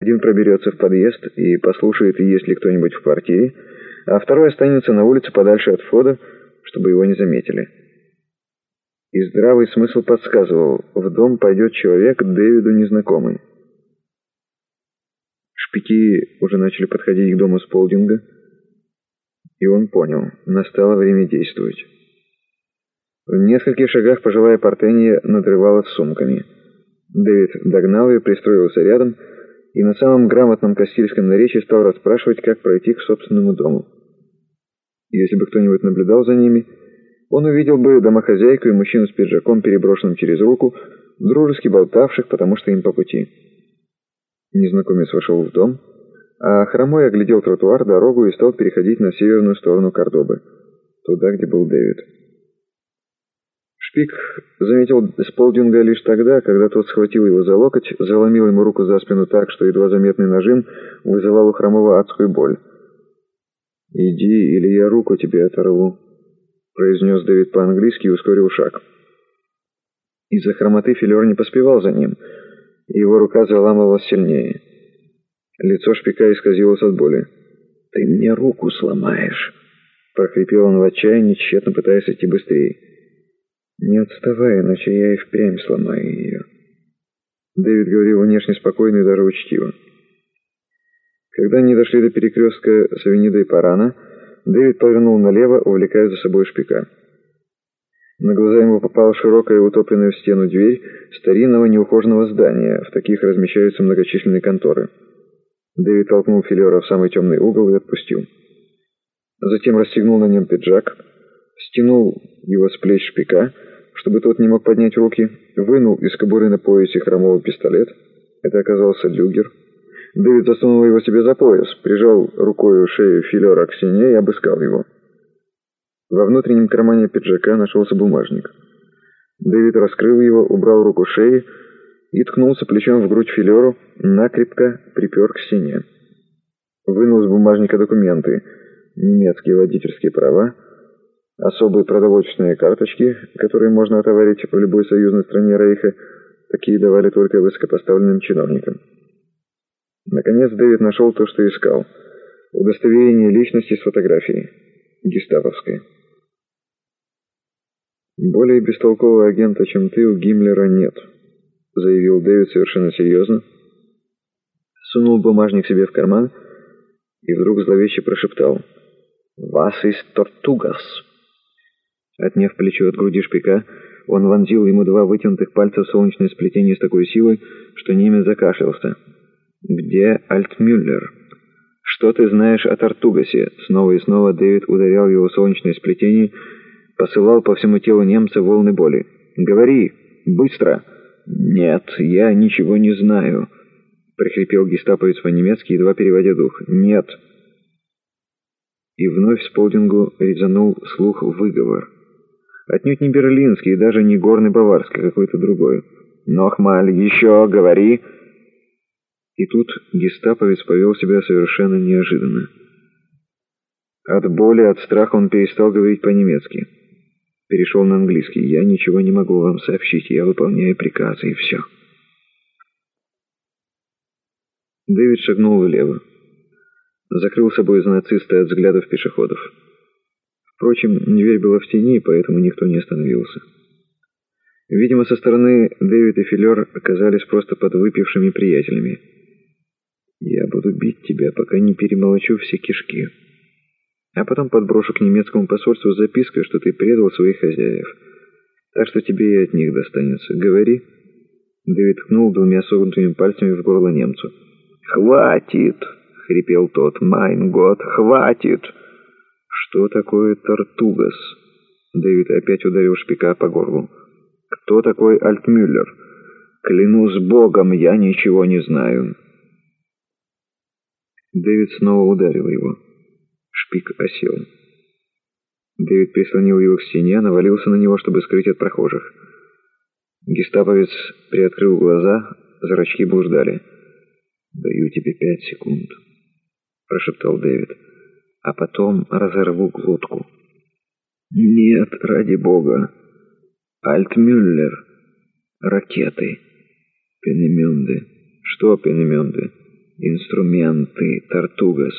Один проберется в подъезд и послушает, есть ли кто-нибудь в квартире, а второй останется на улице подальше от входа, чтобы его не заметили. И здравый смысл подсказывал, в дом пойдет человек Дэвиду незнакомый. Шпики уже начали подходить к дому Сполдинга, и он понял, настало время действовать. В нескольких шагах пожилая портенья надрывалась сумками. Дэвид догнал ее, пристроился рядом и на самом грамотном кастильском наречии стал расспрашивать, как пройти к собственному дому. Если бы кто-нибудь наблюдал за ними, он увидел бы домохозяйку и мужчину с пиджаком, переброшенным через руку, дружески болтавших, потому что им по пути. Незнакомец вошел в дом, а хромой оглядел тротуар, дорогу и стал переходить на северную сторону Кордобы, туда, где был Дэвид. Шпик заметил Сполдинга лишь тогда, когда тот схватил его за локоть, заломил ему руку за спину так, что едва заметный нажим вызывал у хромого адскую боль. «Иди, или я руку тебе оторву», — произнес Дэвид по-английски и ускорил шаг. Из-за хромоты Филер не поспевал за ним, и его рука заламывалась сильнее. Лицо шпика исказилось от боли. «Ты мне руку сломаешь!» — прохрипел он в отчаянии, тщетно пытаясь идти быстрее. «Не отставай, иначе я и впрямь сломаю ее». Дэвид говорил внешне спокойно и даже учтиво. Когда они дошли до перекрестка с авенидой Парана, Дэвид повернул налево, увлекая за собой шпика. На глаза ему попала широкая утопленная в стену дверь старинного неухоженного здания. В таких размещаются многочисленные конторы. Дэвид толкнул Филера в самый темный угол и отпустил. Затем расстегнул на нем пиджак, стянул его с плеч шпика, чтобы тот не мог поднять руки, вынул из кобуры на поясе хромовый пистолет. Это оказался люгер. Дэвид засунул его себе за пояс, прижал рукой шею Филера к стене и обыскал его. Во внутреннем кармане пиджака нашелся бумажник. Дэвид раскрыл его, убрал руку шеи и ткнулся плечом в грудь Филеру, накрепко припер к стене. Вынул из бумажника документы, немецкие водительские права, особые продовольственные карточки, которые можно отоварить в любой союзной стране Рейха, такие давали только высокопоставленным чиновникам. Наконец Дэвид нашел то, что искал. Удостоверение личности с фотографией. Гестаповское. «Более бестолкового агента, чем ты, у Гиммлера нет», — заявил Дэвид совершенно серьезно. Сунул бумажник себе в карман и вдруг зловеще прошептал. «Вас из Тортугас!» Отняв плечо от груди шпика, он вонзил ему два вытянутых пальца в солнечное сплетение с такой силой, что немец закашлялся. «Где Альтмюллер?» «Что ты знаешь о Тартугасе?» Снова и снова Дэвид ударял его солнечное сплетение, посылал по всему телу немца волны боли. «Говори! Быстро!» «Нет, я ничего не знаю», — прихрипел гестаповец по-немецки, едва переводя дух. «Нет». И вновь Сполдингу резанул слух выговор. Отнюдь не берлинский и даже не горный баварский, а какой-то другой. «Нохмаль, еще говори!» И тут гестаповец повел себя совершенно неожиданно. От боли, от страха он перестал говорить по-немецки. Перешел на английский. «Я ничего не могу вам сообщить. Я выполняю приказы, и все». Дэвид шагнул влево. Закрыл собой нацисты от взглядов пешеходов. Впрочем, дверь была в тени, поэтому никто не остановился. Видимо, со стороны Дэвид и Филер оказались просто подвыпившими приятелями. Я буду бить тебя, пока не перемолочу все кишки. А потом подброшу к немецкому посольству запиской, что ты предал своих хозяев. Так что тебе и от них достанется. Говори. Дэвид ткнул двумя согнутыми пальцами в горло немцу. «Хватит!» — хрипел тот. «Майн год, хватит!» «Что такое Тартугас?» Дэвид опять ударил шпика по горлу. «Кто такой Альтмюллер?» «Клянусь богом, я ничего не знаю». Дэвид снова ударил его. Шпик осел. Дэвид прислонил его к стене, навалился на него, чтобы скрыть от прохожих. Гестаповец приоткрыл глаза, зрачки блуждали. «Даю тебе пять секунд», — прошептал Дэвид. «А потом разорву глотку». «Нет, ради бога. Альтмюллер. Ракеты. Пенемюнды. Что Пенемюнды?» инструменты, Тартугас».